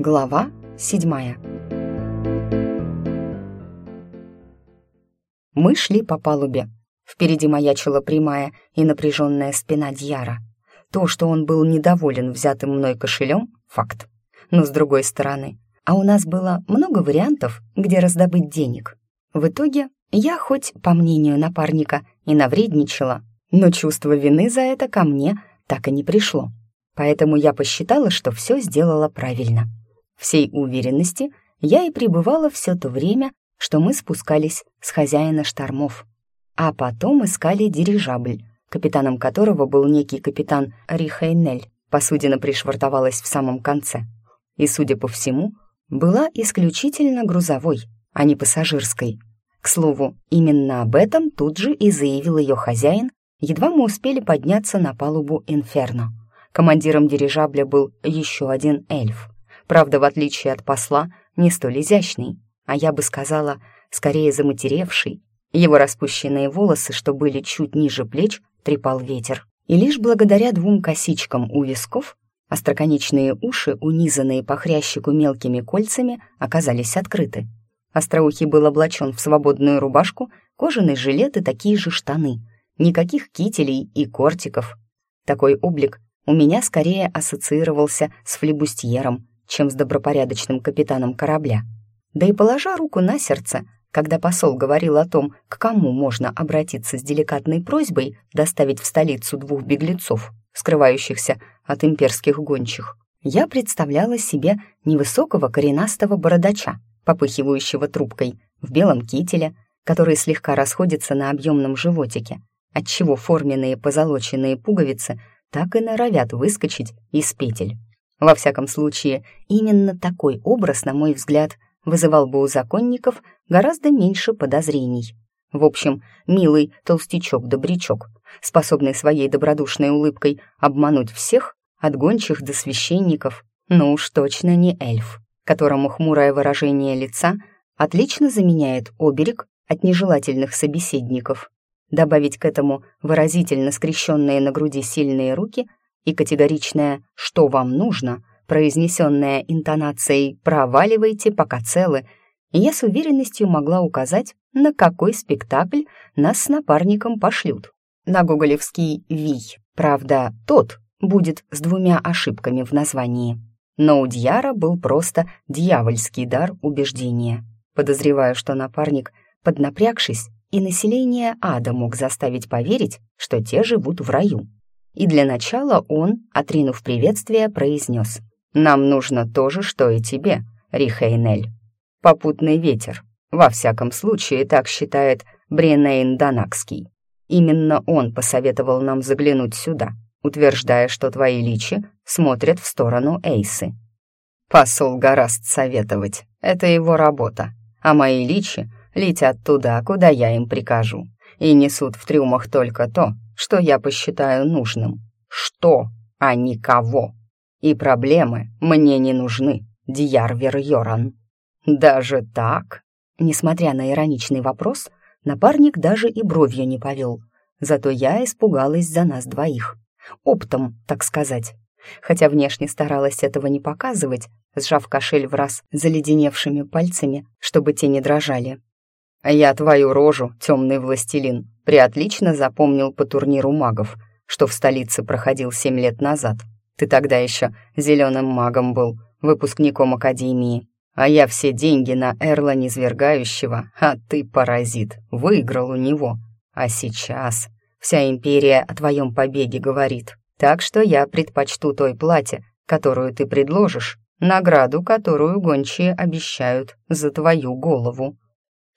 Глава седьмая Мы шли по палубе. Впереди маячила прямая и напряженная спина Дьяра. То, что он был недоволен взятым мной кошелем — факт. Но с другой стороны, а у нас было много вариантов, где раздобыть денег. В итоге я, хоть, по мнению напарника, и навредничала, но чувство вины за это ко мне так и не пришло. Поэтому я посчитала, что все сделала правильно. Всей уверенности я и пребывала все то время, что мы спускались с хозяина штормов. А потом искали дирижабль, капитаном которого был некий капитан Рихейнель. Посудина пришвартовалась в самом конце. И, судя по всему, была исключительно грузовой, а не пассажирской. К слову, именно об этом тут же и заявил ее хозяин, едва мы успели подняться на палубу «Инферно». Командиром дирижабля был еще один эльф. Правда, в отличие от посла, не столь изящный а я бы сказала, скорее заматеревший. Его распущенные волосы, что были чуть ниже плеч, трепал ветер. И лишь благодаря двум косичкам у висков остроконечные уши, унизанные по хрящику мелкими кольцами, оказались открыты. Остроухий был облачен в свободную рубашку, кожаный жилет и такие же штаны. Никаких кителей и кортиков. Такой облик у меня скорее ассоциировался с флебустьером, чем с добропорядочным капитаном корабля. Да и положа руку на сердце, когда посол говорил о том, к кому можно обратиться с деликатной просьбой доставить в столицу двух беглецов, скрывающихся от имперских гончих, я представляла себе невысокого коренастого бородача, попыхивающего трубкой, в белом кителе, который слегка расходится на объемном животике, отчего форменные позолоченные пуговицы так и норовят выскочить из петель. Во всяком случае, именно такой образ, на мой взгляд, вызывал бы у законников гораздо меньше подозрений. В общем, милый толстячок-добрячок, способный своей добродушной улыбкой обмануть всех, от гончих до священников, но уж точно не эльф, которому хмурое выражение лица отлично заменяет оберег от нежелательных собеседников. Добавить к этому выразительно скрещенные на груди сильные руки и категоричное «что вам нужно», произнесенная интонацией «проваливайте, пока целы», я с уверенностью могла указать, на какой спектакль нас с напарником пошлют. На гоголевский «Вий». Правда, тот будет с двумя ошибками в названии. Но у Дьяра был просто дьявольский дар убеждения. Подозреваю, что напарник, поднапрягшись, и население ада мог заставить поверить, что те живут в раю. И для начала он, отринув приветствие, произнес нам нужно то же, что и тебе, Рихейнель. Попутный ветер. Во всяком случае, так считает Бренейн Данакский. Именно он посоветовал нам заглянуть сюда, утверждая, что твои личи смотрят в сторону Эйсы. Посол гораст советовать, это его работа, а мои личи летят туда, куда я им прикажу, и несут в трюмах только то, что я посчитаю нужным. Что, а не кого. И проблемы мне не нужны, Дьярвер Йоран. Даже так? Несмотря на ироничный вопрос, напарник даже и бровью не повел. Зато я испугалась за нас двоих. Оптом, так сказать. Хотя внешне старалась этого не показывать, сжав кошель в раз заледеневшими пальцами, чтобы те не дрожали. «Я твою рожу, темный властелин, приотлично запомнил по турниру магов, что в столице проходил семь лет назад. Ты тогда еще зеленым магом был, выпускником Академии. А я все деньги на Эрла Низвергающего, а ты, паразит, выиграл у него. А сейчас вся империя о твоем побеге говорит. Так что я предпочту той плате, которую ты предложишь, награду, которую гончие обещают за твою голову.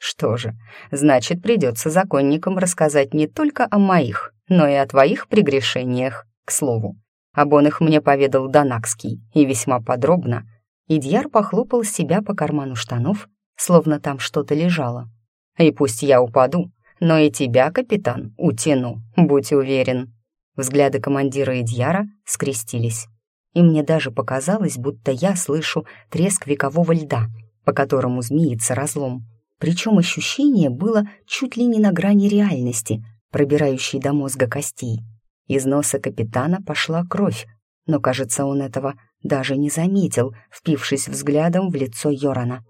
Что же, значит, придется законникам рассказать не только о моих, но и о твоих прегрешениях, к слову. Об он их мне поведал Данакский, и весьма подробно. Идьяр похлопал себя по карману штанов, словно там что-то лежало. «И пусть я упаду, но и тебя, капитан, утяну, будь уверен». Взгляды командира Идьяра скрестились. И мне даже показалось, будто я слышу треск векового льда, по которому змеится разлом. Причем ощущение было чуть ли не на грани реальности, пробирающей до мозга костей. Из носа капитана пошла кровь, но, кажется, он этого даже не заметил, впившись взглядом в лицо Йорана.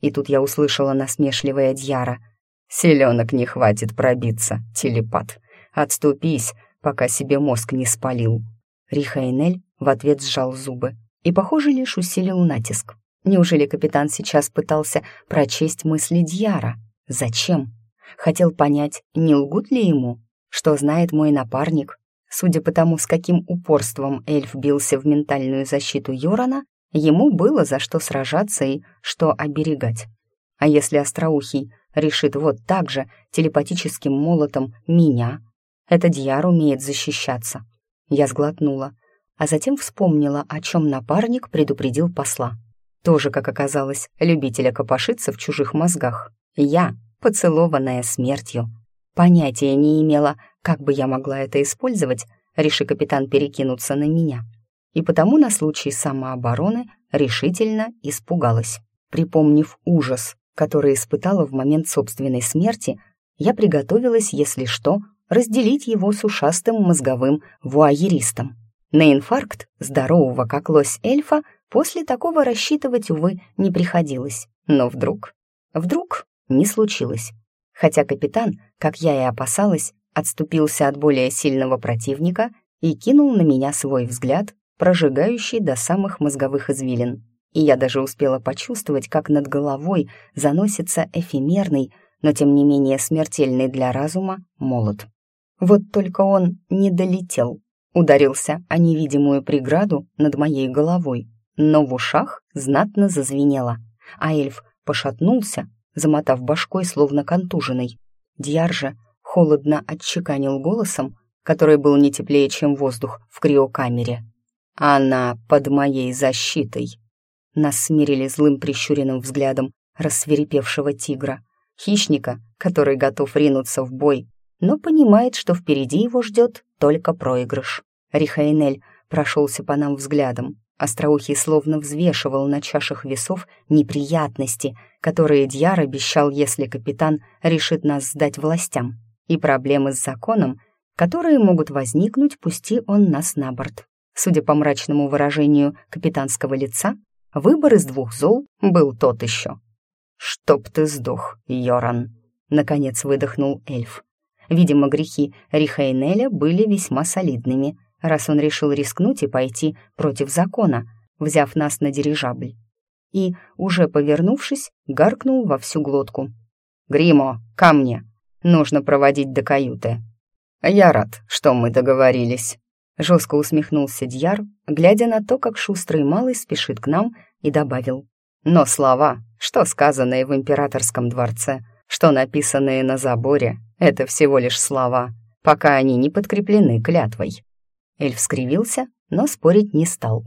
И тут я услышала насмешливое Дьяра. «Селенок не хватит пробиться, телепат. Отступись, пока себе мозг не спалил». Рихайнель в ответ сжал зубы и, похоже, лишь усилил натиск. Неужели капитан сейчас пытался прочесть мысли Дьяра? Зачем? Хотел понять, не лгут ли ему? Что знает мой напарник? Судя по тому, с каким упорством эльф бился в ментальную защиту Йорана, ему было за что сражаться и что оберегать. А если Остроухий решит вот так же телепатическим молотом меня, это Дьяр умеет защищаться. Я сглотнула, а затем вспомнила, о чем напарник предупредил посла. Тоже, как оказалось, любителя копошиться в чужих мозгах. Я, поцелованная смертью. Понятия не имела, как бы я могла это использовать, реши капитан перекинуться на меня. И потому на случай самообороны решительно испугалась. Припомнив ужас, который испытала в момент собственной смерти, я приготовилась, если что, разделить его с ушастым мозговым вуайеристом. На инфаркт здорового как лось эльфа после такого рассчитывать, увы, не приходилось. Но вдруг, вдруг не случилось. Хотя капитан, как я и опасалась, отступился от более сильного противника и кинул на меня свой взгляд, прожигающий до самых мозговых извилин. И я даже успела почувствовать, как над головой заносится эфемерный, но тем не менее смертельный для разума молот. Вот только он не долетел, ударился о невидимую преграду над моей головой, но в ушах знатно зазвенело, а эльф пошатнулся, замотав башкой, словно контуженный. Дьяр холодно отчеканил голосом, который был не теплее, чем воздух в криокамере. «Она под моей защитой!» Нас смирили злым прищуренным взглядом рассверепевшего тигра, хищника, который готов ринуться в бой, но понимает, что впереди его ждет только проигрыш. Рихаэнель прошелся по нам взглядом, Остроухий словно взвешивал на чашах весов неприятности, которые Дьяр обещал, если капитан решит нас сдать властям, и проблемы с законом, которые могут возникнуть, пусти он нас на борт. Судя по мрачному выражению капитанского лица, выбор из двух зол был тот еще. «Чтоб ты сдох, Йоран!» — наконец выдохнул эльф. Видимо, грехи Рихайнеля были весьма солидными — раз он решил рискнуть и пойти против закона, взяв нас на дирижабль. И, уже повернувшись, гаркнул во всю глотку. «Гримо, ко мне! Нужно проводить до каюты!» «Я рад, что мы договорились!» Жестко усмехнулся Дьяр, глядя на то, как шустрый малый спешит к нам, и добавил. «Но слова, что сказанные в императорском дворце, что написанные на заборе, это всего лишь слова, пока они не подкреплены клятвой. Эльф скривился, но спорить не стал.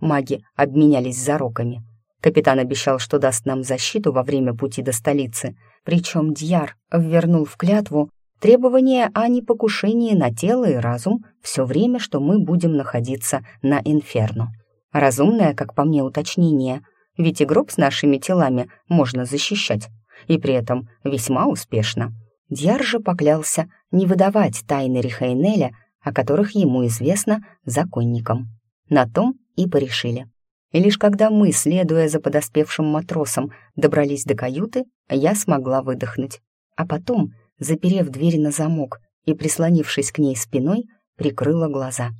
Маги обменялись зароками. Капитан обещал, что даст нам защиту во время пути до столицы, причем Дьяр ввернул в клятву требование о непокушении на тело и разум все время, что мы будем находиться на Инферно. Разумное, как по мне, уточнение, ведь и гроб с нашими телами можно защищать, и при этом весьма успешно. Дьяр же поклялся не выдавать тайны Рихайнеля о которых ему известно законникам. На том и порешили. И лишь когда мы, следуя за подоспевшим матросом, добрались до каюты, я смогла выдохнуть. А потом, заперев дверь на замок и прислонившись к ней спиной, прикрыла глаза.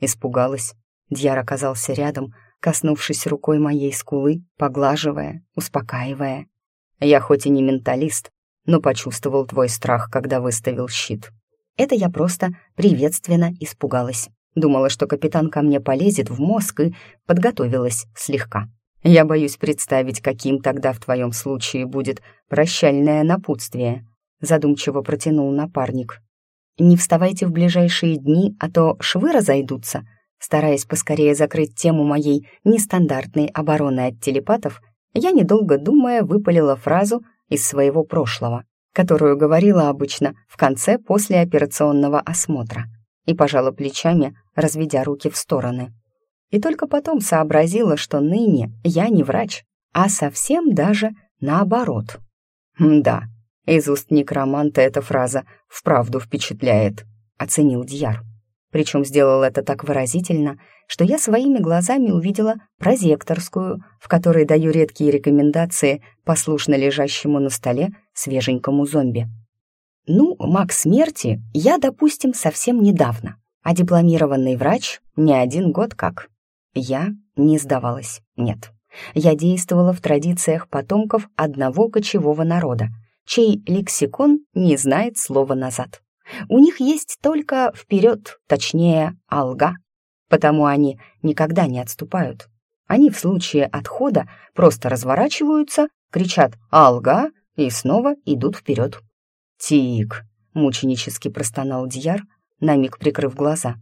Испугалась. Дьяр оказался рядом, коснувшись рукой моей скулы, поглаживая, успокаивая. Я хоть и не менталист, но почувствовал твой страх, когда выставил щит. Это я просто приветственно испугалась. Думала, что капитан ко мне полезет в мозг и подготовилась слегка. Я боюсь представить, каким тогда в твоем случае будет прощальное напутствие. Задумчиво протянул напарник. Не вставайте в ближайшие дни, а то швы разойдутся. Стараясь поскорее закрыть тему моей нестандартной обороны от телепатов, я, недолго думая, выпалила фразу из своего прошлого которую говорила обычно в конце послеоперационного осмотра, и пожала плечами, разведя руки в стороны. И только потом сообразила, что ныне я не врач, а совсем даже наоборот. «Да, из уст некроманта эта фраза вправду впечатляет», — оценил Дьяр. Причем сделал это так выразительно, что я своими глазами увидела прозекторскую, в которой даю редкие рекомендации послушно лежащему на столе свеженькому зомби. Ну, маг смерти я, допустим, совсем недавно, а дипломированный врач не один год как. Я не сдавалась, нет. Я действовала в традициях потомков одного кочевого народа, чей лексикон не знает слова «назад». У них есть только вперед, точнее, алга, потому они никогда не отступают. Они в случае отхода просто разворачиваются, кричат «алга» и снова идут вперед. «Тик!» — мученически простонал Дьяр, на миг прикрыв глаза.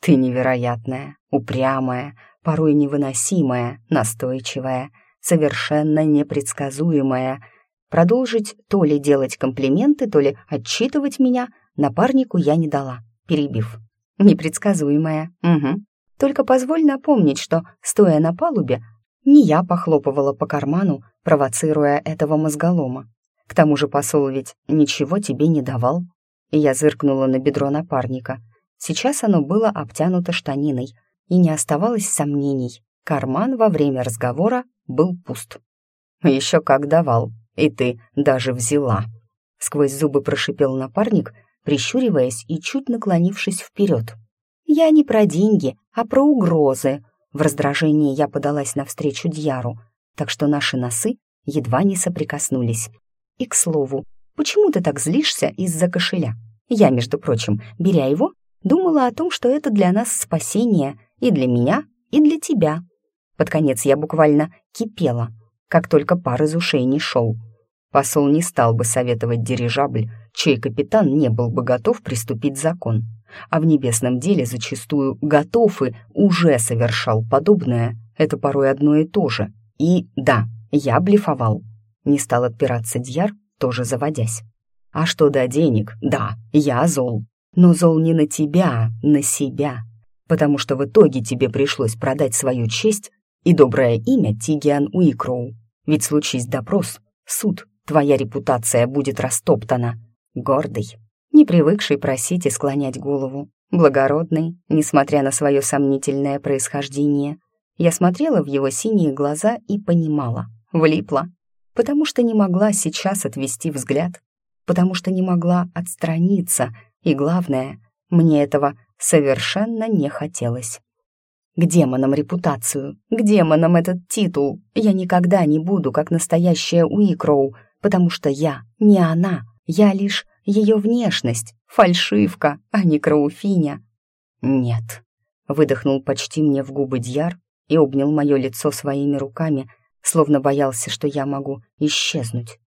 «Ты невероятная, упрямая, порой невыносимая, настойчивая, совершенно непредсказуемая. Продолжить то ли делать комплименты, то ли отчитывать меня напарнику я не дала, перебив. Непредсказуемая, угу. Только позволь напомнить, что, стоя на палубе, не я похлопывала по карману, провоцируя этого мозголома. К тому же посол ведь ничего тебе не давал. И я зыркнула на бедро напарника. Сейчас оно было обтянуто штаниной, и не оставалось сомнений. Карман во время разговора был пуст. «Еще как давал, и ты даже взяла», — сквозь зубы прошипел напарник, прищуриваясь и чуть наклонившись вперед. «Я не про деньги, а про угрозы». В раздражении я подалась навстречу Дьяру, так что наши носы едва не соприкоснулись. И, к слову, почему ты так злишься из-за кошеля? Я, между прочим, беря его, думала о том, что это для нас спасение и для меня, и для тебя. Под конец я буквально кипела, как только пар из ушей не шел. Посол не стал бы советовать дирижабль, чей капитан не был бы готов приступить закон, а в небесном деле зачастую готов и уже совершал подобное. Это порой одно и то же. И да, я блефовал. Не стал отпираться Дьяр, тоже заводясь. А что до денег? Да, я зол. Но зол не на тебя, на себя. Потому что в итоге тебе пришлось продать свою честь и доброе имя Тигиан Уикроу. Ведь случись допрос, суд, твоя репутация будет растоптана. Гордый, не привыкший просить и склонять голову, благородный, несмотря на свое сомнительное происхождение. Я смотрела в его синие глаза и понимала, влипла, потому что не могла сейчас отвести взгляд, потому что не могла отстраниться, и главное, мне этого совершенно не хотелось. К демонам репутацию, к демонам этот титул. Я никогда не буду, как настоящая Уикроу, потому что я не она, я лишь ее внешность, фальшивка, а не Крауфиня. Нет, выдохнул почти мне в губы Дьяр и обнял мое лицо своими руками, словно боялся, что я могу исчезнуть.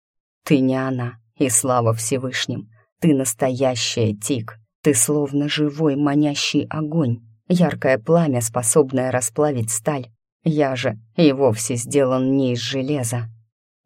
Ты не она, и слава Всевышним. Ты настоящая, Тик. Ты словно живой манящий огонь, яркое пламя, способное расплавить сталь. Я же и вовсе сделан не из железа.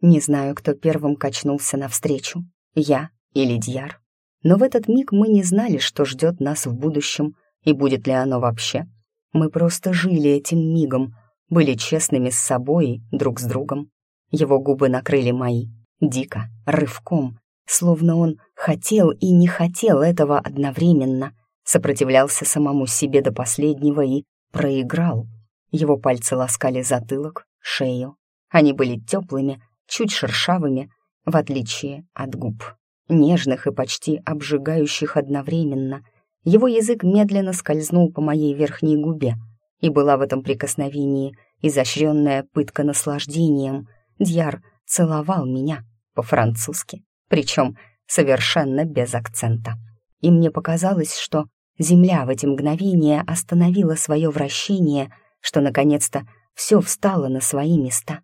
Не знаю, кто первым качнулся навстречу, я или Дьяр. Но в этот миг мы не знали, что ждет нас в будущем, и будет ли оно вообще. Мы просто жили этим мигом, были честными с собой и друг с другом. Его губы накрыли мои, дико, рывком, словно он хотел и не хотел этого одновременно, сопротивлялся самому себе до последнего и проиграл. Его пальцы ласкали затылок, шею. Они были теплыми, чуть шершавыми, в отличие от губ, нежных и почти обжигающих одновременно. Его язык медленно скользнул по моей верхней губе, и была в этом прикосновении изощренная пытка наслаждением. Дьяр целовал меня по-французски, причем совершенно без акцента. И мне показалось, что земля в эти мгновения остановила свое вращение, что наконец-то все встало на свои места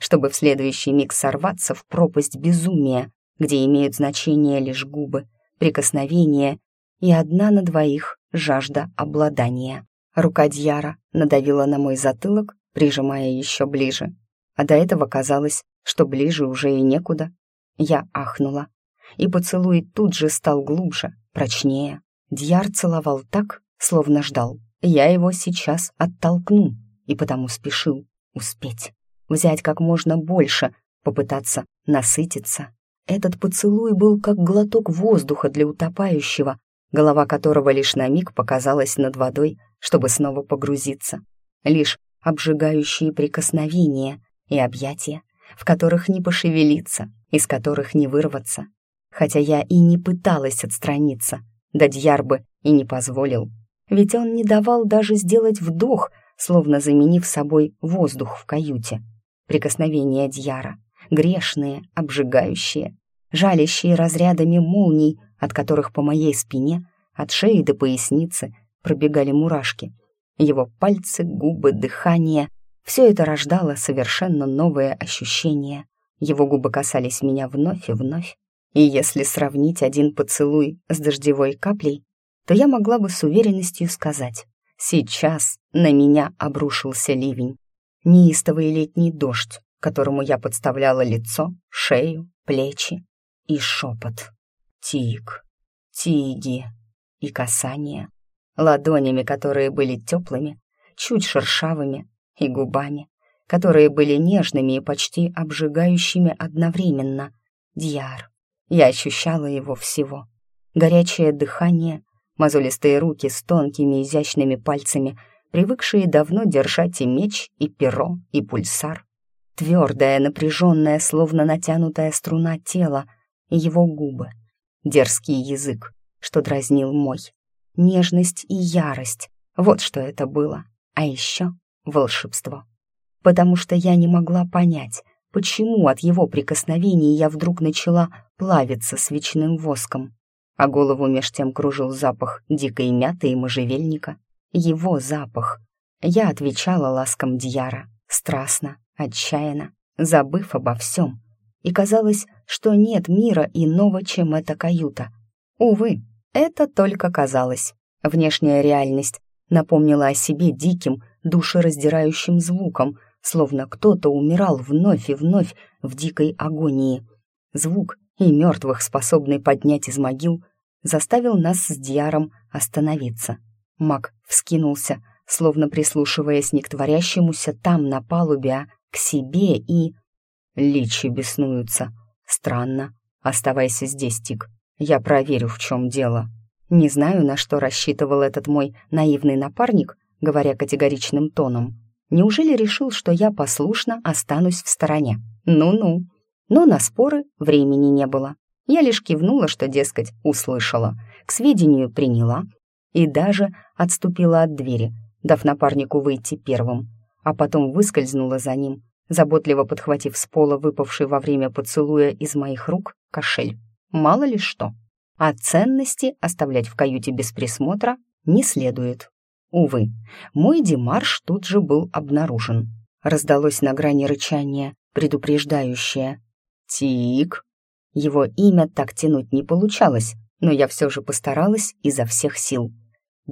чтобы в следующий миг сорваться в пропасть безумия, где имеют значение лишь губы, прикосновения и одна на двоих жажда обладания. Рука Дьяра надавила на мой затылок, прижимая еще ближе. А до этого казалось, что ближе уже и некуда. Я ахнула. И поцелуй тут же стал глубже, прочнее. Дьяр целовал так, словно ждал. Я его сейчас оттолкну, и потому спешил успеть взять как можно больше, попытаться насытиться. Этот поцелуй был как глоток воздуха для утопающего, голова которого лишь на миг показалась над водой, чтобы снова погрузиться. Лишь обжигающие прикосновения и объятия, в которых не пошевелиться, из которых не вырваться. Хотя я и не пыталась отстраниться, да Дьяр бы и не позволил. Ведь он не давал даже сделать вдох, словно заменив собой воздух в каюте. Прикосновения Дьяра, грешные, обжигающие, жалящие разрядами молний, от которых по моей спине, от шеи до поясницы, пробегали мурашки. Его пальцы, губы, дыхание — все это рождало совершенно новое ощущение. Его губы касались меня вновь и вновь. И если сравнить один поцелуй с дождевой каплей, то я могла бы с уверенностью сказать, сейчас на меня обрушился ливень. Неистовый летний дождь, которому я подставляла лицо, шею, плечи и шепот. Тик, тиги и касание, ладонями, которые были теплыми, чуть шершавыми, и губами, которые были нежными и почти обжигающими одновременно. Дьяр. Я ощущала его всего. Горячее дыхание, мозолистые руки с тонкими изящными пальцами, привыкшие давно держать и меч, и перо, и пульсар. Твердое, напряженное, словно натянутая струна тела, и его губы. Дерзкий язык, что дразнил мой. Нежность и ярость — вот что это было. А еще волшебство. Потому что я не могла понять, почему от его прикосновений я вдруг начала плавиться свечным воском а голову меж тем кружил запах дикой мяты и можжевельника. Его запах. Я отвечала ласкам Дьяра, страстно, отчаянно, забыв обо всем. И казалось, что нет мира иного, чем эта каюта. Увы, это только казалось. Внешняя реальность напомнила о себе диким, душераздирающим звуком, словно кто-то умирал вновь и вновь в дикой агонии. Звук и мертвых, способный поднять из могил, заставил нас с Дьяром остановиться. Маг вскинулся, словно прислушиваясь не к творящемуся там, на палубе, а к себе и... Личи беснуются. Странно. Оставайся здесь, Тик. Я проверю, в чем дело. Не знаю, на что рассчитывал этот мой наивный напарник, говоря категоричным тоном. Неужели решил, что я послушно останусь в стороне? Ну-ну. Но на споры времени не было. Я лишь кивнула, что, дескать, услышала, к сведению приняла и даже отступила от двери, дав напарнику выйти первым, а потом выскользнула за ним, заботливо подхватив с пола выпавший во время поцелуя из моих рук кошель. Мало ли что. А ценности оставлять в каюте без присмотра не следует. Увы, мой демарш тут же был обнаружен. Раздалось на грани рычания, предупреждающее. «Тик!» Его имя так тянуть не получалось, но я все же постаралась изо всех сил.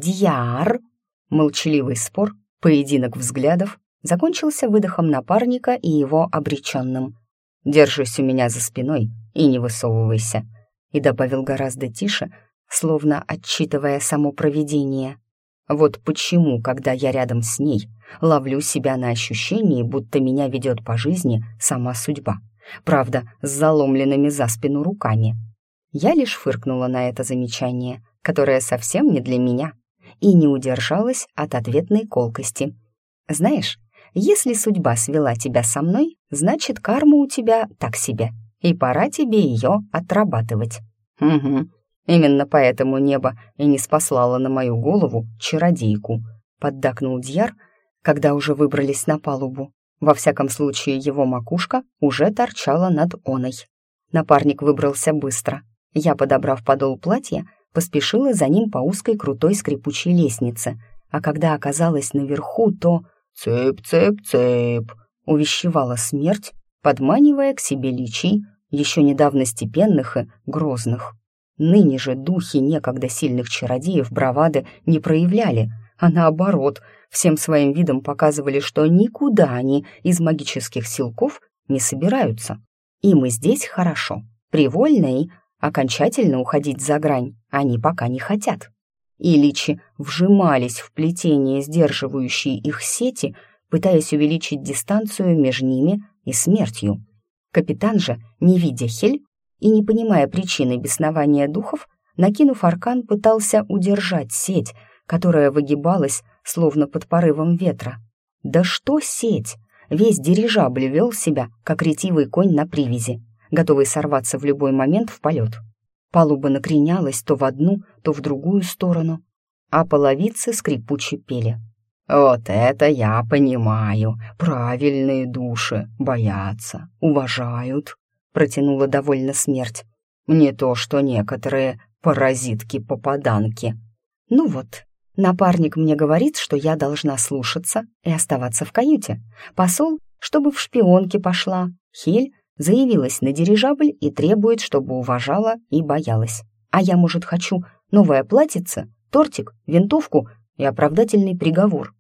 «Дьяр!» Молчаливый спор, поединок взглядов, закончился выдохом напарника и его обреченным. «Держись у меня за спиной и не высовывайся», и добавил гораздо тише, словно отчитывая само провидение. «Вот почему, когда я рядом с ней, ловлю себя на ощущении, будто меня ведет по жизни сама судьба правда, с заломленными за спину руками. Я лишь фыркнула на это замечание, которое совсем не для меня, и не удержалась от ответной колкости. «Знаешь, если судьба свела тебя со мной, значит, карма у тебя так себе, и пора тебе ее отрабатывать». «Угу, именно поэтому небо и не спаслало на мою голову чародейку», поддакнул Дьяр, когда уже выбрались на палубу. Во всяком случае, его макушка уже торчала над оной. Напарник выбрался быстро. Я, подобрав подол платья, поспешила за ним по узкой крутой скрипучей лестнице, а когда оказалась наверху, то «Цеп, цеп, цеп!» увещевала смерть, подманивая к себе личий, еще недавно степенных и грозных. Ныне же духи некогда сильных чародеев бравады не проявляли, а наоборот — всем своим видом показывали, что никуда они из магических силков не собираются. Им и здесь хорошо, привольно и окончательно уходить за грань они пока не хотят. И личи вжимались в плетение, сдерживающие их сети, пытаясь увеличить дистанцию между ними и смертью. Капитан же, не видя Хель и не понимая причины беснования духов, Накинув аркан, пытался удержать сеть, которая выгибалась, словно под порывом ветра. Да что сеть! Весь дирижабль вел себя, как ретивый конь на привязи, готовый сорваться в любой момент в полет. Палуба накренялась то в одну, то в другую сторону, а половицы скрипуче пели. «Вот это я понимаю! Правильные души боятся, уважают!» протянула довольно смерть. «Не то, что некоторые паразитки-попаданки». «Ну вот, напарник мне говорит, что я должна слушаться и оставаться в каюте. Посол, чтобы в шпионке пошла. Хель заявилась на дирижабль и требует, чтобы уважала и боялась. А я, может, хочу новое платьице, тортик, винтовку и оправдательный приговор.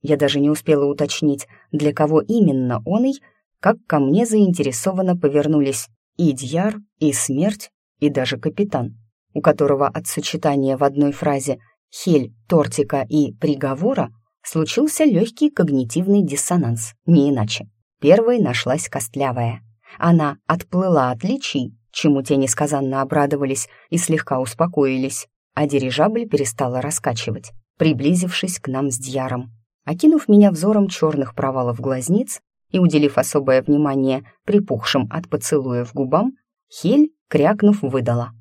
Я даже не успела уточнить, для кого именно он и, как ко мне заинтересованно повернулись и Дьяр, и Смерть, и даже Капитан, у которого от сочетания в одной фразе «хель», «тортика» и «приговора» случился легкий когнитивный диссонанс, не иначе. Первой нашлась костлявая. Она отплыла от личий, чему те несказанно обрадовались и слегка успокоились, а дирижабль перестала раскачивать, приблизившись к нам с Дьяром. Окинув меня взором черных провалов глазниц и уделив особое внимание припухшим от поцелуев губам, Хель, крякнув, выдала.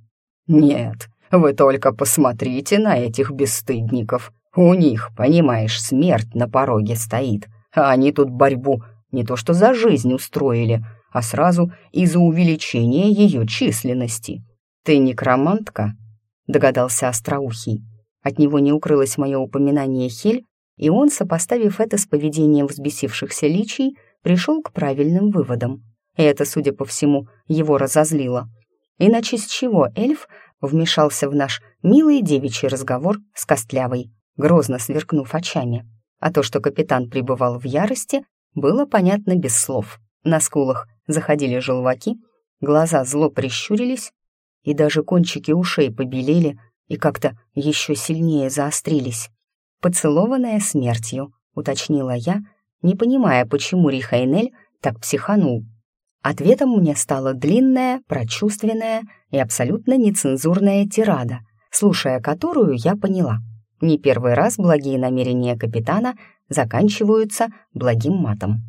«Нет, вы только посмотрите на этих бесстыдников. У них, понимаешь, смерть на пороге стоит, а они тут борьбу не то что за жизнь устроили, а сразу из-за увеличения ее численности. Ты некромантка?» — догадался Остроухий. От него не укрылось мое упоминание Хель, и он, сопоставив это с поведением взбесившихся личий, пришел к правильным выводам. И это, судя по всему, его разозлило. Иначе с чего эльф вмешался в наш милый девичий разговор с Костлявой, грозно сверкнув очами? А то, что капитан пребывал в ярости, было понятно без слов. На скулах заходили желваки, глаза зло прищурились, и даже кончики ушей побелели и как-то еще сильнее заострились. «Поцелованная смертью», — уточнила я, не понимая, почему Рихайнель так психанул. Ответом мне стала длинная, прочувственная и абсолютно нецензурная тирада, слушая которую я поняла. Не первый раз благие намерения капитана заканчиваются благим матом.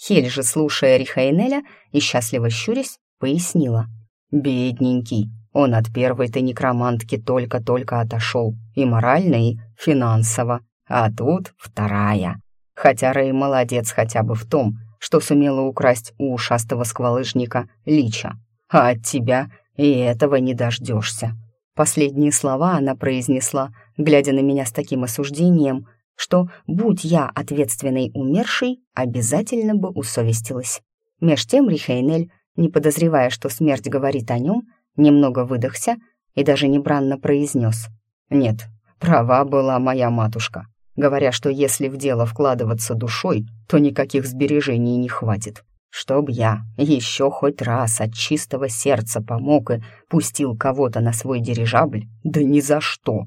Хель же, слушая Рихайнеля и счастливо щурясь, пояснила. «Бедненький, он от первой-то некромантки только-только отошел, и морально, и финансово, а тут вторая. Хотя Рэй молодец хотя бы в том, что сумела украсть у ушастого сквалыжника Лича. А от тебя и этого не дождешься. Последние слова она произнесла, глядя на меня с таким осуждением, что, будь я ответственной умершей, обязательно бы усовестилась. Меж тем Рихейнель, не подозревая, что смерть говорит о нем, немного выдохся и даже небранно произнес. «Нет, права была моя матушка говоря, что если в дело вкладываться душой, то никаких сбережений не хватит. Чтоб я еще хоть раз от чистого сердца помог и пустил кого-то на свой дирижабль, да ни за что.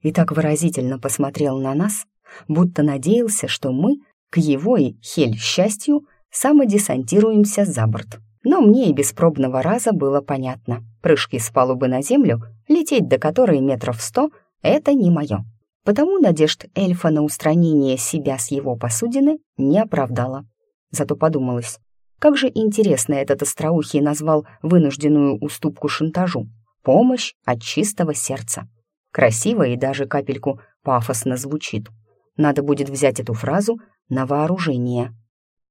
И так выразительно посмотрел на нас, будто надеялся, что мы, к его и хель счастью, самодесантируемся за борт. Но мне и без пробного раза было понятно. Прыжки с палубы на землю, лететь до которой метров сто — это не мое. Потому надежд эльфа на устранение себя с его посудины не оправдала. Зато подумалось, как же интересно этот остроухий назвал вынужденную уступку шантажу. Помощь от чистого сердца. Красиво и даже капельку пафосно звучит. Надо будет взять эту фразу на вооружение.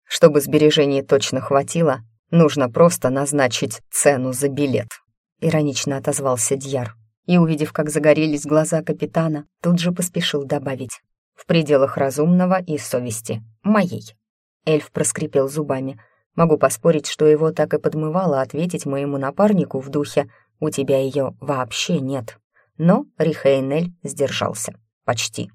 Чтобы сбережений точно хватило, нужно просто назначить цену за билет. Иронично отозвался Дьяр и, увидев, как загорелись глаза капитана, тут же поспешил добавить. «В пределах разумного и совести. Моей». Эльф проскрипел зубами. «Могу поспорить, что его так и подмывало ответить моему напарнику в духе «У тебя ее вообще нет». Но Рихейнель сдержался. Почти.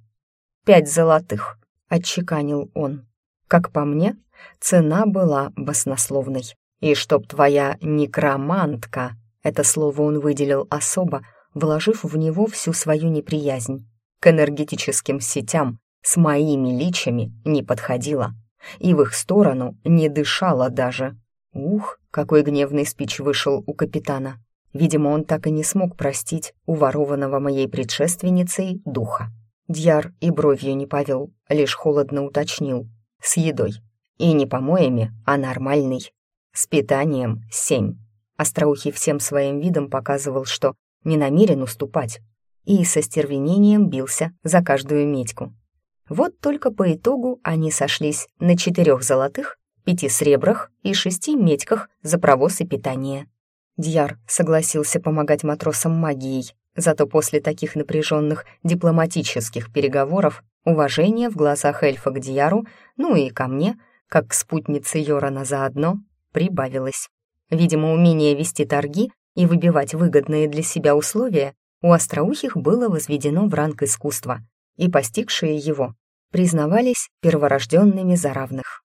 «Пять золотых», — отчеканил он. Как по мне, цена была баснословной. И чтоб твоя некромантка, это слово он выделил особо, вложив в него всю свою неприязнь. К энергетическим сетям с моими личами не подходила и в их сторону не дышала даже. Ух, какой гневный спич вышел у капитана. Видимо, он так и не смог простить уворованного моей предшественницей духа. Дьяр и бровью не повел, лишь холодно уточнил. С едой. И не помоями, а нормальный. С питанием семь. Остроухий всем своим видом показывал, что не намерен уступать, и со стервенением бился за каждую медьку. Вот только по итогу они сошлись на четырех золотых, пяти сребрах и шести медьках за провоз и питание. Дьяр согласился помогать матросам магией, зато после таких напряженных дипломатических переговоров уважение в глазах эльфа к Дьяру, ну и ко мне, как к спутнице Йорана заодно, прибавилось. Видимо, умение вести торги и выбивать выгодные для себя условия у остроухих было возведено в ранг искусства, и постигшие его признавались перворожденными за равных.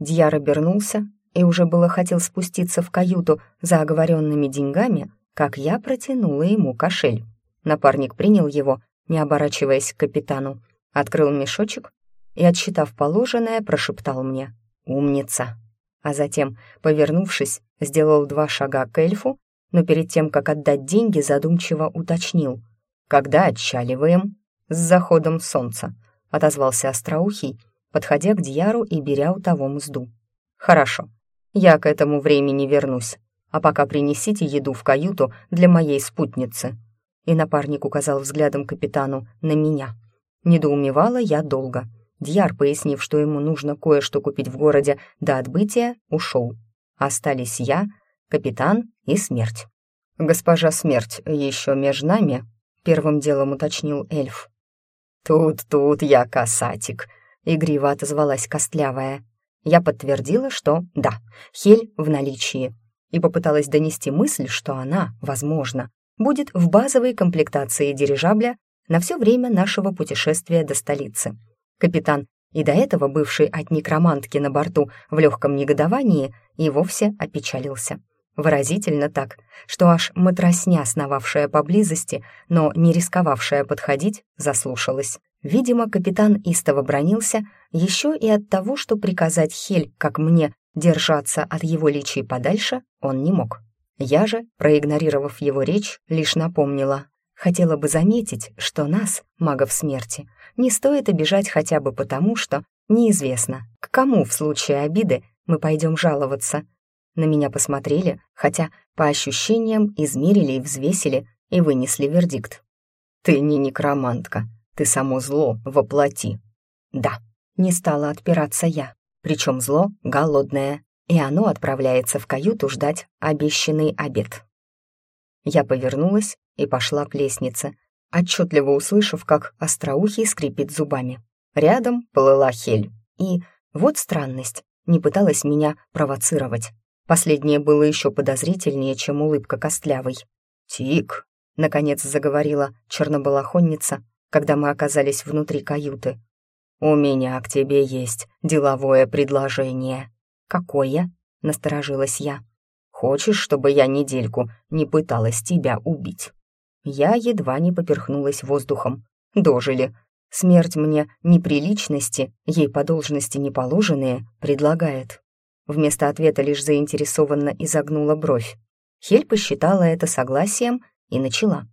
Дьяр обернулся и уже было хотел спуститься в каюту за оговоренными деньгами, как я протянула ему кошель. Напарник принял его, не оборачиваясь к капитану, открыл мешочек и, отсчитав положенное, прошептал мне «Умница!» А затем, повернувшись, сделал два шага к эльфу, но перед тем, как отдать деньги, задумчиво уточнил. «Когда отчаливаем?» «С заходом солнца», — отозвался Остроухий, подходя к Дьяру и беря у того мзду. «Хорошо, я к этому времени вернусь, а пока принесите еду в каюту для моей спутницы». И напарник указал взглядом капитану на меня. Недоумевала я долго. Дьяр, пояснив, что ему нужно кое-что купить в городе до отбытия, ушел. Остались я, капитан и смерть. «Госпожа смерть еще между нами?» — первым делом уточнил эльф. «Тут-тут я касатик», — игриво отозвалась костлявая. Я подтвердила, что да, хель в наличии, и попыталась донести мысль, что она, возможно, будет в базовой комплектации дирижабля на все время нашего путешествия до столицы. Капитан, и до этого бывший от некромантки на борту в легком негодовании, и вовсе опечалился. Выразительно так, что аж матросня, сновавшая поблизости, но не рисковавшая подходить, заслушалась. Видимо, капитан истово бронился еще и от того, что приказать Хель, как мне, держаться от его личий подальше, он не мог. Я же, проигнорировав его речь, лишь напомнила, Хотела бы заметить, что нас, магов смерти, не стоит обижать хотя бы потому, что неизвестно, к кому в случае обиды мы пойдем жаловаться. На меня посмотрели, хотя по ощущениям измерили и взвесили и вынесли вердикт. «Ты не некромантка, ты само зло воплоти». «Да», не стала отпираться я, причем зло голодное, и оно отправляется в каюту ждать обещанный обед. Я повернулась и пошла к лестнице, отчетливо услышав, как остроухий скрипит зубами. Рядом плыла Хель, и, вот странность, не пыталась меня провоцировать. Последнее было еще подозрительнее, чем улыбка костлявой. «Тик!» — наконец заговорила чернобалахонница, когда мы оказались внутри каюты. «У меня к тебе есть деловое предложение». «Какое?» — насторожилась я. «Хочешь, чтобы я недельку не пыталась тебя убить?» Я едва не поперхнулась воздухом. Дожили. Смерть мне неприличности, ей по должности неположенные, предлагает. Вместо ответа лишь заинтересованно изогнула бровь. Хель посчитала это согласием и начала.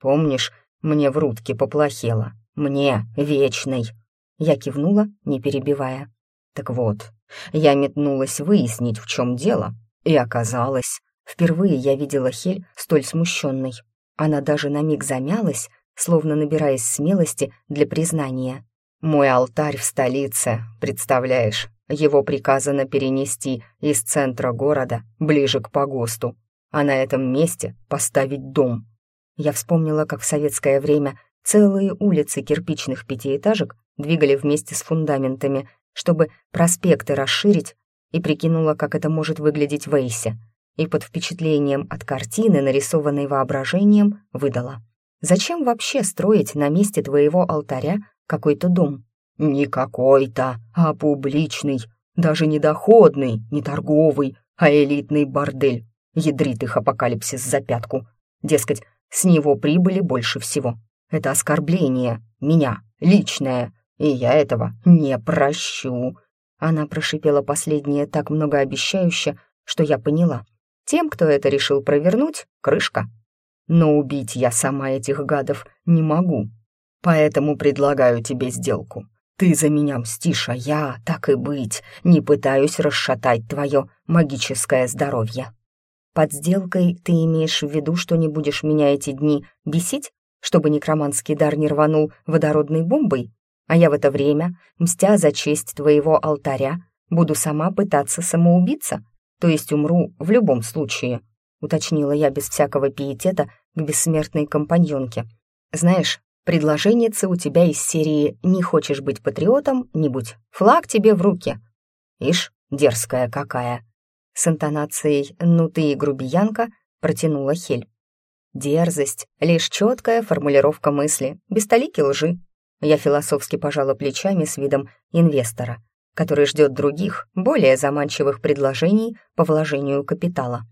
«Помнишь, мне в рудке поплохело? Мне, вечной!» Я кивнула, не перебивая. «Так вот, я метнулась выяснить, в чем дело, и оказалось, впервые я видела Хель столь смущенной. Она даже на миг замялась, словно набираясь смелости для признания. «Мой алтарь в столице, представляешь, его приказано перенести из центра города ближе к погосту, а на этом месте поставить дом». Я вспомнила, как в советское время целые улицы кирпичных пятиэтажек двигали вместе с фундаментами, чтобы проспекты расширить, и прикинула, как это может выглядеть в Эйсе — и под впечатлением от картины, нарисованной воображением, выдала. «Зачем вообще строить на месте твоего алтаря какой-то дом?» «Не какой-то, а публичный, даже не доходный, не торговый, а элитный бордель. Ядрит их апокалипсис за пятку. Дескать, с него прибыли больше всего. Это оскорбление, меня, личное, и я этого не прощу». Она прошипела последнее так многообещающе, что я поняла — Тем, кто это решил провернуть, крышка. Но убить я сама этих гадов не могу. Поэтому предлагаю тебе сделку. Ты за меня мстишь, а я, так и быть, не пытаюсь расшатать твое магическое здоровье. Под сделкой ты имеешь в виду, что не будешь меня эти дни бесить, чтобы некроманский дар не рванул водородной бомбой? А я в это время, мстя за честь твоего алтаря, буду сама пытаться самоубиться, то есть умру в любом случае, уточнила я без всякого пиетета к бессмертной компаньонке. Знаешь, предложенница у тебя из серии «Не хочешь быть патриотом? Не будь. Флаг тебе в руки». Ишь, дерзкая какая. С интонацией «ну ты и грубиянка» протянула Хель. Дерзость — лишь четкая формулировка мысли, без толики лжи. Я философски пожала плечами с видом инвестора, который ждет других, более заманчивых предложений по вложению капитала.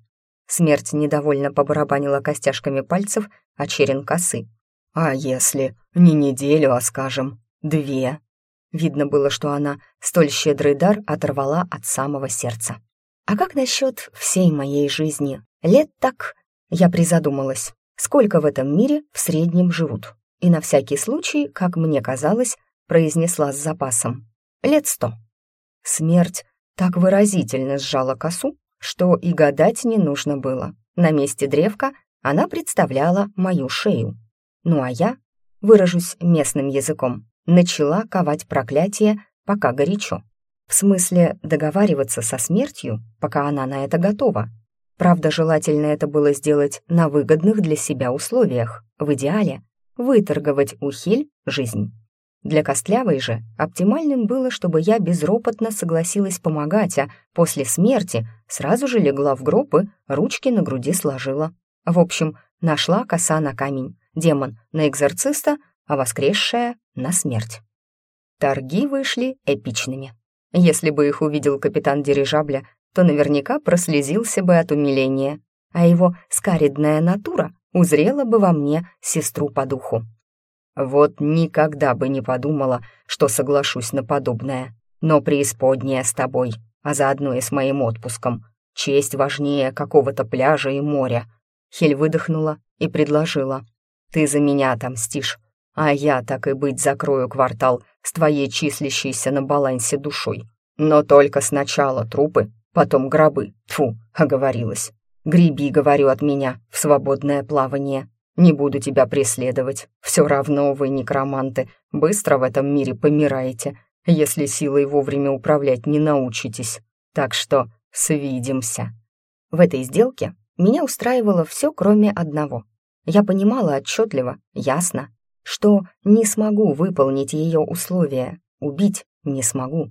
Смерть недовольно побарабанила костяшками пальцев, а черен косы. «А если не неделю, а, скажем, две?» Видно было, что она столь щедрый дар оторвала от самого сердца. «А как насчет всей моей жизни? Лет так?» Я призадумалась, сколько в этом мире в среднем живут. И на всякий случай, как мне казалось, произнесла с запасом. Лет сто. Смерть так выразительно сжала косу, что и гадать не нужно было. На месте древка она представляла мою шею. Ну а я, выражусь местным языком, начала ковать проклятие, пока горячо. В смысле, договариваться со смертью, пока она на это готова. Правда, желательно это было сделать на выгодных для себя условиях. В идеале — выторговать у Хель жизнь. Для Костлявой же оптимальным было, чтобы я безропотно согласилась помогать, а после смерти сразу же легла в гроб и ручки на груди сложила. В общем, нашла коса на камень, демон на экзорциста, а воскресшая — на смерть. Торги вышли эпичными. Если бы их увидел капитан дирижабля, то наверняка прослезился бы от умиления, а его скаридная натура узрела бы во мне сестру по духу. Вот никогда бы не подумала, что соглашусь на подобное. Но преисподняя с тобой, а заодно и с моим отпуском. Честь важнее какого-то пляжа и моря. Хель выдохнула и предложила. Ты за меня отомстишь, а я, так и быть, закрою квартал с твоей числящейся на балансе душой. Но только сначала трупы, потом гробы. Тфу, оговорилась. Греби, говорю, от меня в свободное плавание. Не буду тебя преследовать. Все равно вы, некроманты, быстро в этом мире помираете, если силой вовремя управлять не научитесь. Так что свидимся. В этой сделке меня устраивало все, кроме одного. Я понимала отчетливо, ясно, что не смогу выполнить ее условия, убить не смогу.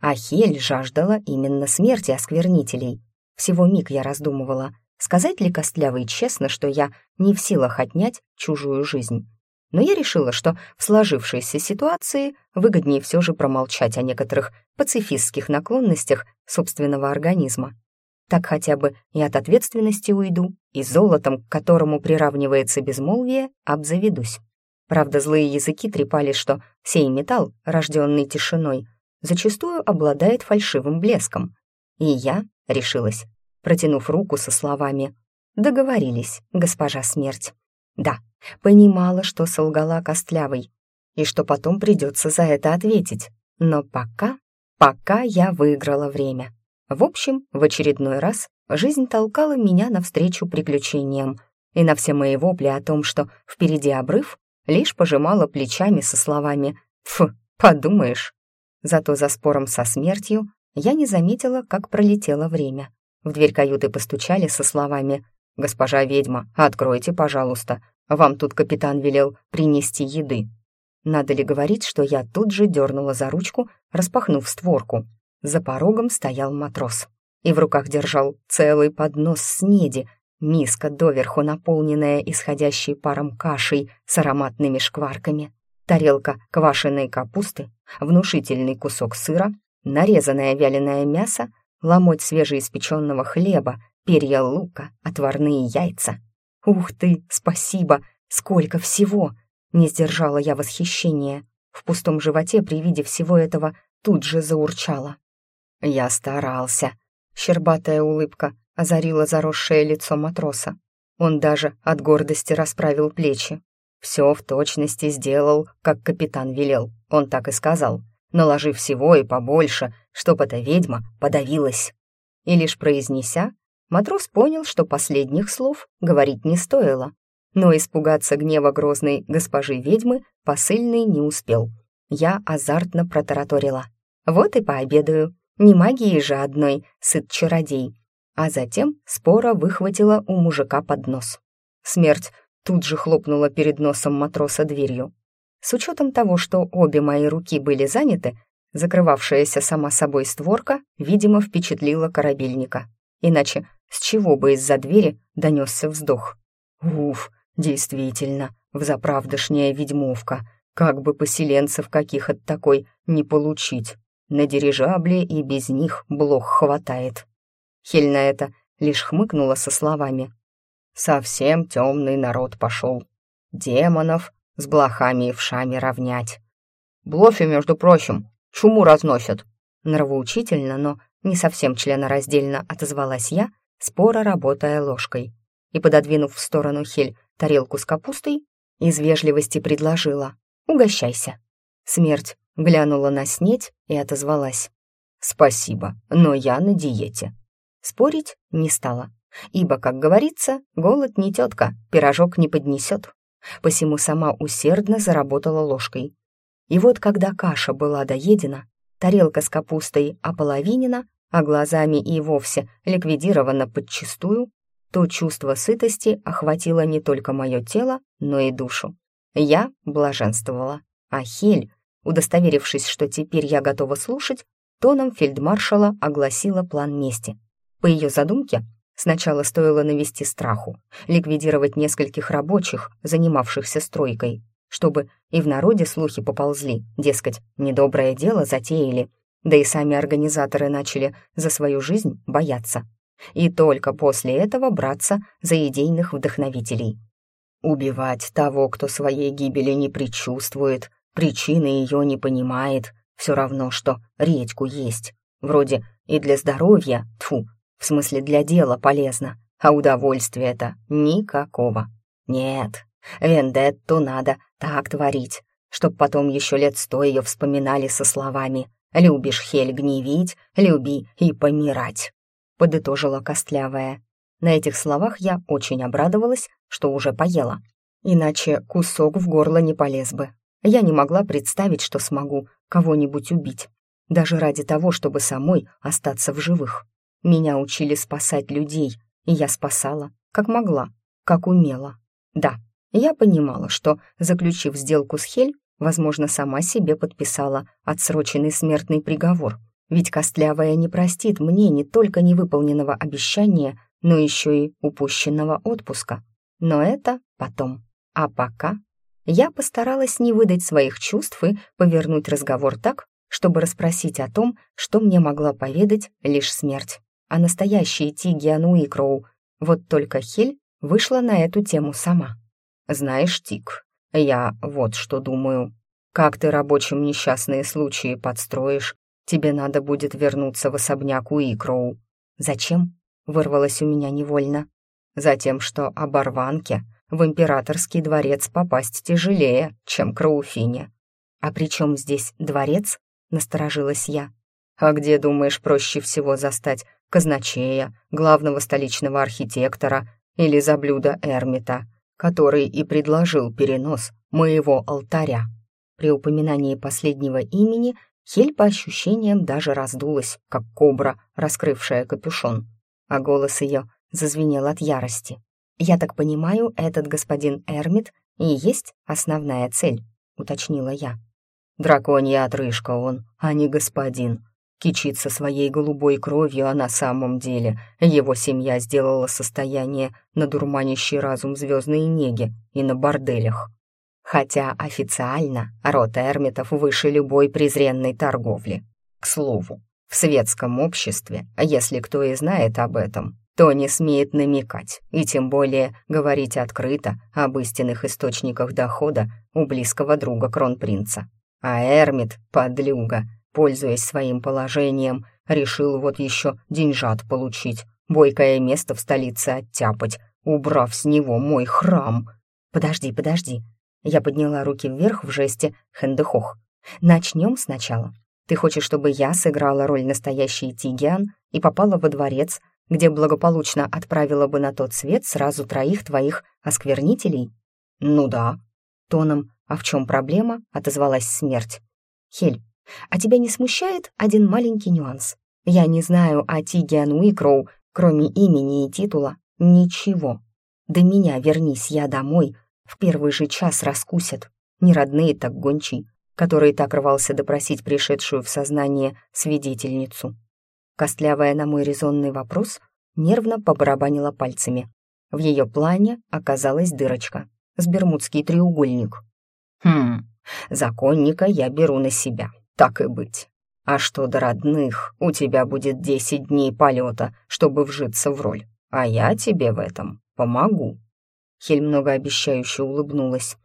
А Хель жаждала именно смерти осквернителей. Всего миг я раздумывала — Сказать ли Костлявой честно, что я не в силах отнять чужую жизнь? Но я решила, что в сложившейся ситуации выгоднее все же промолчать о некоторых пацифистских наклонностях собственного организма. Так хотя бы и от ответственности уйду, и золотом, к которому приравнивается безмолвие, обзаведусь. Правда, злые языки трепали, что сей металл, рожденный тишиной, зачастую обладает фальшивым блеском. И я решилась протянув руку со словами «Договорились, госпожа смерть». Да, понимала, что солгала Костлявой, и что потом придется за это ответить. Но пока, пока я выиграла время. В общем, в очередной раз жизнь толкала меня навстречу приключениям, и на все мои вопли о том, что впереди обрыв, лишь пожимала плечами со словами «Фу, подумаешь». Зато за спором со смертью я не заметила, как пролетело время. В дверь каюты постучали со словами «Госпожа ведьма, откройте, пожалуйста. Вам тут капитан велел принести еды». Надо ли говорить, что я тут же дернула за ручку, распахнув створку. За порогом стоял матрос и в руках держал целый поднос снеди, миска доверху наполненная исходящей паром кашей с ароматными шкварками, тарелка квашеной капусты, внушительный кусок сыра, нарезанное вяленое мясо, ломоть свежеиспеченного хлеба, перья лука, отварные яйца. «Ух ты, спасибо! Сколько всего!» Не сдержала я восхищения. В пустом животе при виде всего этого тут же заурчала. «Я старался». Щербатая улыбка озарило заросшее лицо матроса. Он даже от гордости расправил плечи. Все в точности сделал, как капитан велел. Он так и сказал. Наложи всего и побольше, чтоб эта ведьма подавилась. И лишь произнеся, матрос понял, что последних слов говорить не стоило. Но испугаться гнева грозной госпожи ведьмы посыльный не успел. Я азартно протараторила. «Вот и пообедаю. Не магией же одной, сыт чародей». А затем спора выхватила у мужика под нос. Смерть тут же хлопнула перед носом матроса дверью. С учетом того, что обе мои руки были заняты, закрывавшаяся сама собой створка, видимо, впечатлила корабельника. Иначе с чего бы из-за двери донесся вздох? Уф, действительно, взаправдышняя ведьмовка. Как бы поселенцев каких от такой не получить. На дирижабле и без них блох хватает. Хель на это лишь хмыкнула со словами. Совсем темный народ пошел. Демонов с блохами и вшами равнять. Блофи, между прочим, чуму разносят. Нравоучительно, но не совсем членораздельно отозвалась я, споро работая ложкой. И, пододвинув в сторону Хель тарелку с капустой, из вежливости предложила «Угощайся». Смерть глянула на снеть и отозвалась «Спасибо, но я на диете». Спорить не стала ибо, как говорится, голод не тетка, пирожок не поднесет. Посему сама усердно заработала ложкой. И вот когда каша была доедена, тарелка с капустой ополовинена, а глазами и вовсе ликвидирована подчистую, то чувство сытости охватило не только мое тело, но и душу. Я блаженствовала, а Хель, удостоверившись, что теперь я готова слушать, тоном фельдмаршала огласила план мести. По ее задумке, Сначала стоило навести страху, ликвидировать нескольких рабочих, занимавшихся стройкой, чтобы и в народе слухи поползли, дескать, недоброе дело затеяли, да и сами организаторы начали за свою жизнь бояться. И только после этого браться за идейных вдохновителей. Убивать того, кто своей гибели не предчувствует, причины ее не понимает, все равно, что редьку есть. Вроде и для здоровья, тфу, в смысле, для дела полезно, а удовольствия-то никакого. Нет, вендетту надо так творить, чтоб потом еще лет сто ее вспоминали со словами «Любишь, Хель, гневить, люби и помирать», — подытожила Костлявая. На этих словах я очень обрадовалась, что уже поела. Иначе кусок в горло не полез бы. Я не могла представить, что смогу кого-нибудь убить, даже ради того, чтобы самой остаться в живых. Меня учили спасать людей, и я спасала, как могла, как умела. Да, я понимала, что, заключив сделку с Хель, возможно, сама себе подписала отсроченный смертный приговор, ведь Костлявая не простит мне не только невыполненного обещания, но еще и упущенного отпуска. Но это потом. А пока я постаралась не выдать своих чувств и повернуть разговор так, чтобы расспросить о том, что мне могла поведать лишь смерть а настоящие Тигиан Уикроу. Вот только Хель вышла на эту тему сама. «Знаешь, Тик, я вот что думаю. Как ты рабочим несчастные случаи подстроишь, тебе надо будет вернуться в особняк Уикроу». «Зачем?» — вырвалось у меня невольно. «Затем, что оборванке в императорский дворец попасть тяжелее, чем к Рауфине». «А при чем здесь дворец?» — насторожилась я. «А где, думаешь, проще всего застать казначея, главного столичного архитектора или за блюдо Эрмита, который и предложил перенос моего алтаря. При упоминании последнего имени Хель по ощущениям даже раздулась, как кобра, раскрывшая капюшон, а голос ее зазвенел от ярости. «Я так понимаю, этот господин Эрмит и есть основная цель», — уточнила я. «Драконья отрыжка он, а не господин», кичится своей голубой кровью, а на самом деле его семья сделала состояние на дурманящий разум звездной неги и на борделях. Хотя официально род Эрмитов выше любой презренной торговли. К слову, в светском обществе, если кто и знает об этом, то не смеет намекать и тем более говорить открыто об истинных источниках дохода у близкого друга кронпринца. А Эрмит, подлюга, пользуясь своим положением, решил вот еще деньжат получить, бойкое место в столице оттяпать, убрав с него мой храм. Подожди, подожди. Я подняла руки вверх в жесте хендехох. Начнем сначала. Ты хочешь, чтобы я сыграла роль настоящей Тигиан и попала во дворец, где благополучно отправила бы на тот свет сразу троих твоих осквернителей? Ну да. Тоном «А в чем проблема?» отозвалась смерть. Хель, а тебя не смущает один маленький нюанс? Я не знаю о Тигиан Уикроу, кроме имени и титула, ничего. До меня вернись я домой, в первый же час раскусят. Не родные, так гончий, который так рвался допросить пришедшую в сознание свидетельницу. Костлявая на мой резонный вопрос нервно побарабанила пальцами. В ее плане оказалась дырочка с бермудский треугольник. «Хм, законника я беру на себя, так и быть. А что до родных, у тебя будет десять дней полета, чтобы вжиться в роль, а я тебе в этом помогу». Хель многообещающе улыбнулась.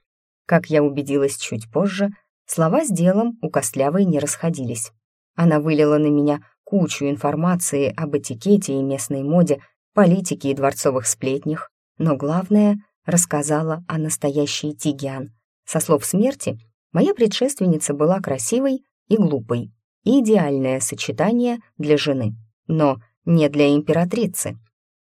Как я убедилась чуть позже, слова с делом у Костлявой не расходились. Она вылила на меня кучу информации об этикете и местной моде, политике и дворцовых сплетнях, но главное — рассказала о настоящей Тигиан. Со слов смерти, моя предшественница была красивой и глупой, идеальное сочетание для жены, но не для императрицы.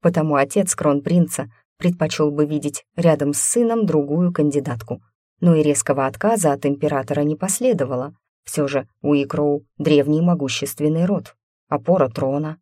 Потому отец кронпринца предпочел бы видеть рядом с сыном другую кандидатку. Но и резкого отказа от императора не последовало. Все же у Икроу древний могущественный род, опора трона.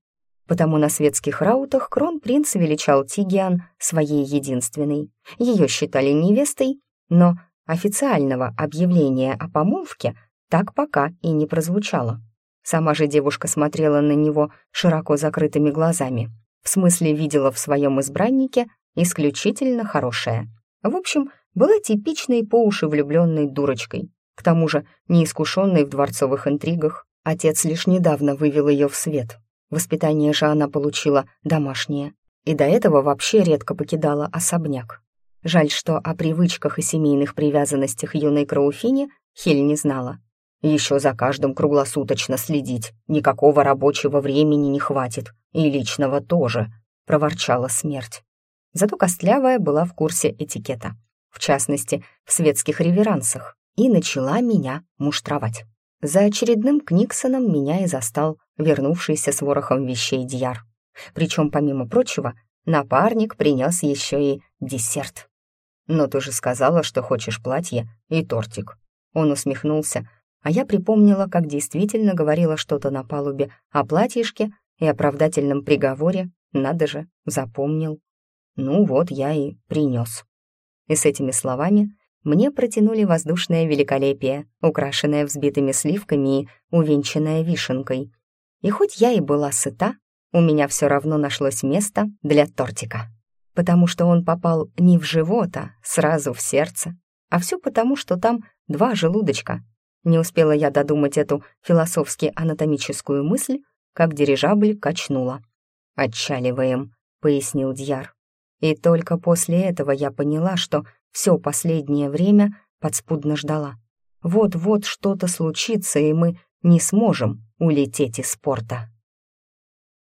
Потому на светских раутах кронпринц величал Тигиан своей единственной. Ее считали невестой, но официального объявления о помолвке так пока и не прозвучало. Сама же девушка смотрела на него широко закрытыми глазами. В смысле, видела в своем избраннике исключительно хорошая. В общем, была типичной по уши влюбленной дурочкой. К тому же, неискушенной в дворцовых интригах, отец лишь недавно вывел ее в свет. Воспитание же она получила домашнее, и до этого вообще редко покидала особняк. Жаль, что о привычках и семейных привязанностях юной Крауфини Хель не знала. Еще за каждым круглосуточно следить, никакого рабочего времени не хватит, и личного тоже, проворчала смерть. Зато Костлявая была в курсе этикета, в частности, в светских реверансах, и начала меня муштровать. За очередным Книксоном меня и застал вернувшийся с ворохом вещей Дьяр. Причем, помимо прочего, напарник принес еще и десерт. «Но ты же сказала, что хочешь платье и тортик». Он усмехнулся, а я припомнила, как действительно говорила что-то на палубе о платьишке и оправдательном приговоре, надо же, запомнил. Ну вот я и принес. И с этими словами мне протянули воздушное великолепие, украшенное взбитыми сливками и увенчанное вишенкой. И хоть я и была сыта, у меня все равно нашлось место для тортика. Потому что он попал не в живот, а сразу в сердце. А все потому, что там два желудочка. Не успела я додумать эту философски-анатомическую мысль, как дирижабль качнула. «Отчаливаем», — пояснил Дьяр. И только после этого я поняла, что все последнее время подспудно ждала. Вот-вот что-то случится, и мы не сможем улететь из порта.